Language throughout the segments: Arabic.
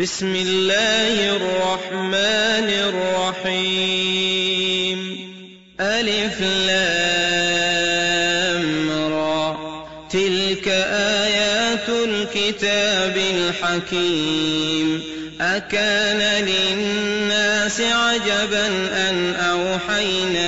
بسم الله الرحمن الرحيم. ألف لام را. تلك آيات الكتاب الحكيم. أكان للناس عجبا أن أوحينا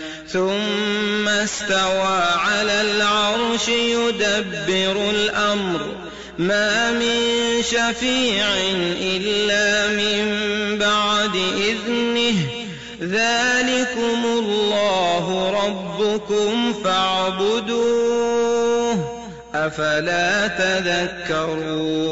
ثم استوى على العرش يدبر الأمر. ما من شفيع إلا من بعد إذنه. ذلكم الله ربكم فاعبدوه. أفلا تذكرون؟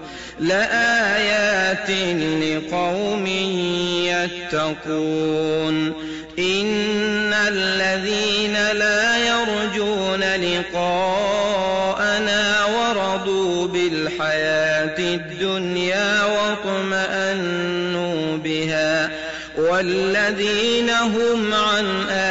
لآيات لقوم يتقون. إن الذين لا يرجون لقاءنا ورضوا بالحياة الدنيا واطمأنوا بها والذين هم عن آياتنا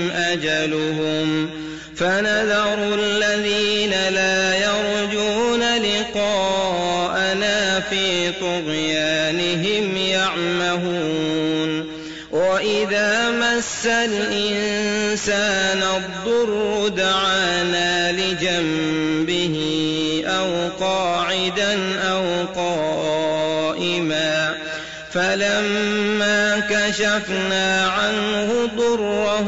أجلهم فنذر الذين لا يرجون لقاءنا في طغيانهم يعمهون وإذا مس الإنسان الضر دعانا لجنبه أو قاعدا أو قائما فلما كشفنا عنه ضره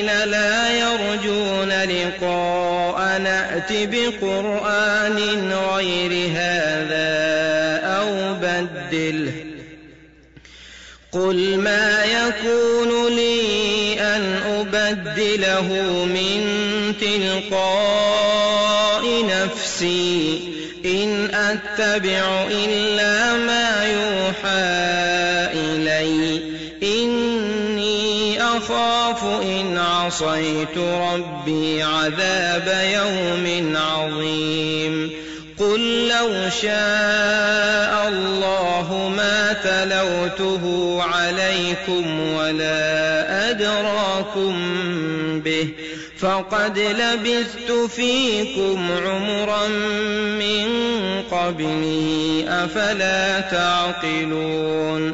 نأت بقرآن غير هذا أو بدله. قل ما يكون لي أن أبدله من تلقاء نفسي. إن أتبع إلا ما عصيت ربي عذاب يوم عظيم. قل لو شاء الله ما تلوته عليكم ولا أدراكم به فقد لبثت فيكم عمرا من قبلي أفلا تعقلون.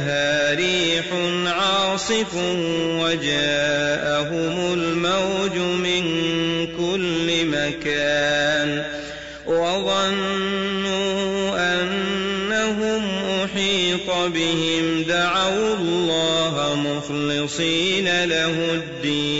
جاءتها ريح عاصف وجاءهم الموج من كل مكان وظنوا أنهم أحيط بهم دعوا الله مخلصين له الدين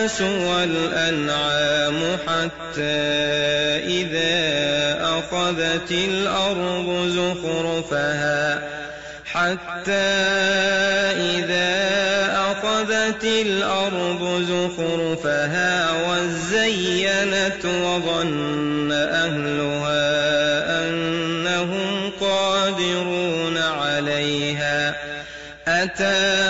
الناس والأنعام حتى إذا أخذت الأرض زخرفها. حتى إذا أخذت الأرض زخرفها وزينت وظن أهلها أنهم قادرون عليها. أتاها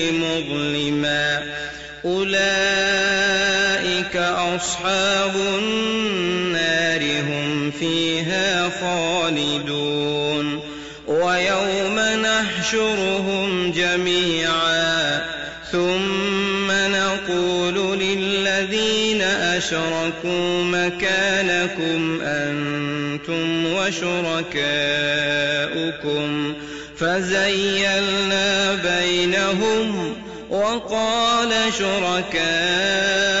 أصحاب النار هم فيها خالدون. ويوم نحشرهم جميعا ثم نقول للذين أشركوا مكانكم أنتم وشركاؤكم. فزيلنا بينهم وقال شركاؤهم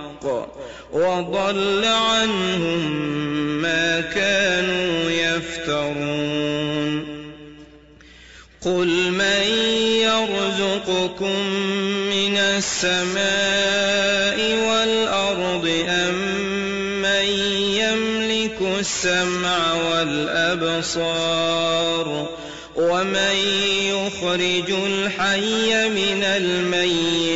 وضل عنهم ما كانوا يفترون. قل من يرزقكم من السماء والأرض أم من يملك السمع والأبصار ومن يخرج الحي من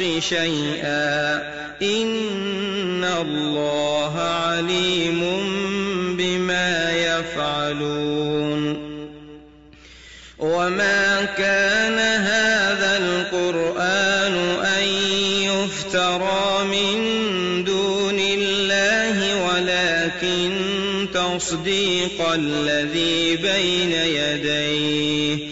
الحق شيئا. إن الله عليم بما يفعلون. وما كان هذا القرآن أن يفترى من دون الله ولكن تصديق الذي بين يديه.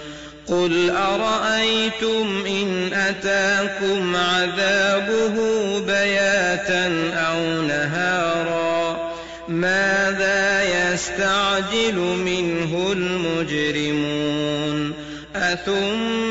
قل أرأيتم إن أتاكم عذابه بياتا أو نهارا ماذا يستعجل منه المجرمون أثم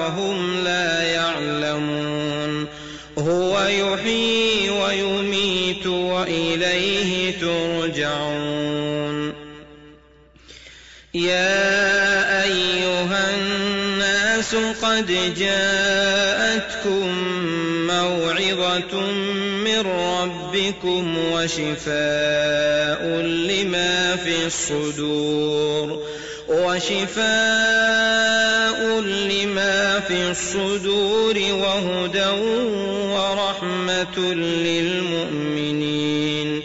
قد جاءتكم موعظة من ربكم وشفاء لما في الصدور وشفاء لما في الصدور وهدى ورحمة للمؤمنين.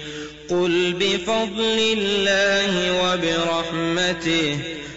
قل بفضل الله وبرحمته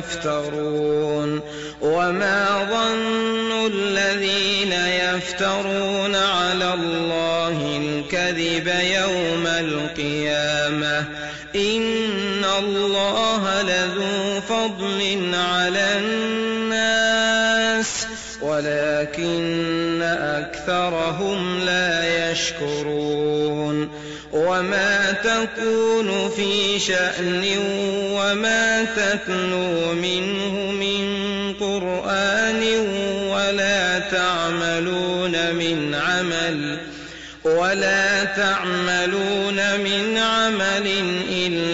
تفترون وما ظن الذين يفترون على الله الكذب يوم القيامة. إن الله لذو فضل على الناس ولكن أكثرهم لا يشكرون وما تكون في شأن وما تتلو منه من قرآن ولا تعملون من عمل ولا تعملون من عمل إلا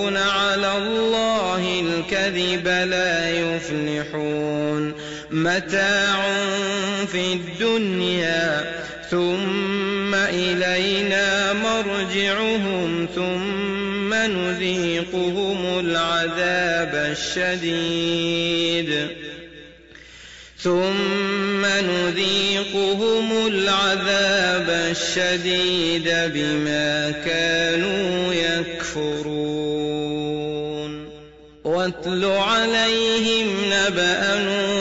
متاع في الدنيا ثم إلينا مرجعهم ثم نذيقهم العذاب الشديد. ثم نذيقهم العذاب الشديد بما كانوا يكفرون. واتل عليهم نبأ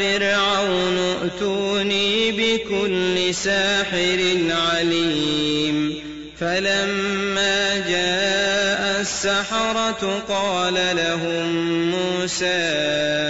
فرعون ائتوني بكل ساحر عليم فلما جاء السحرة قال لهم موسى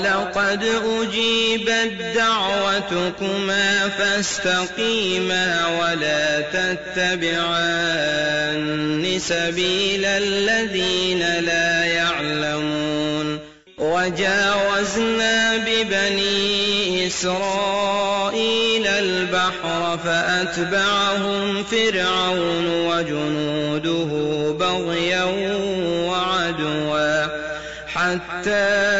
قال قد أجيبت دعوتكما فاستقيما ولا تتبعان سبيل الذين لا يعلمون. وجاوزنا ببني إسرائيل البحر فأتبعهم فرعون وجنوده بغيا وعدوا حتى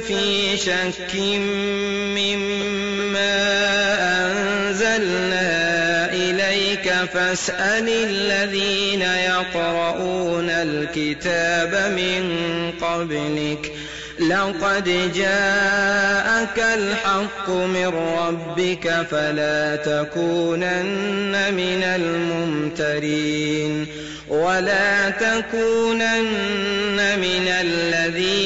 في شك مما أنزلنا إليك فاسأل الذين يقرؤون الكتاب من قبلك لقد جاءك الحق من ربك فلا تكونن من الممترين ولا تكونن من الذين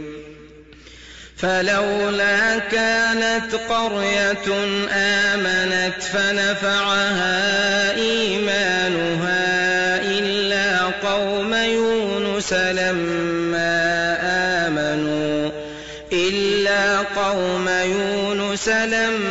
فلولا كانت قرية آمنت فنفعها إيمانها إلا قوم يونس لما آمنوا إلا قوم يونس لما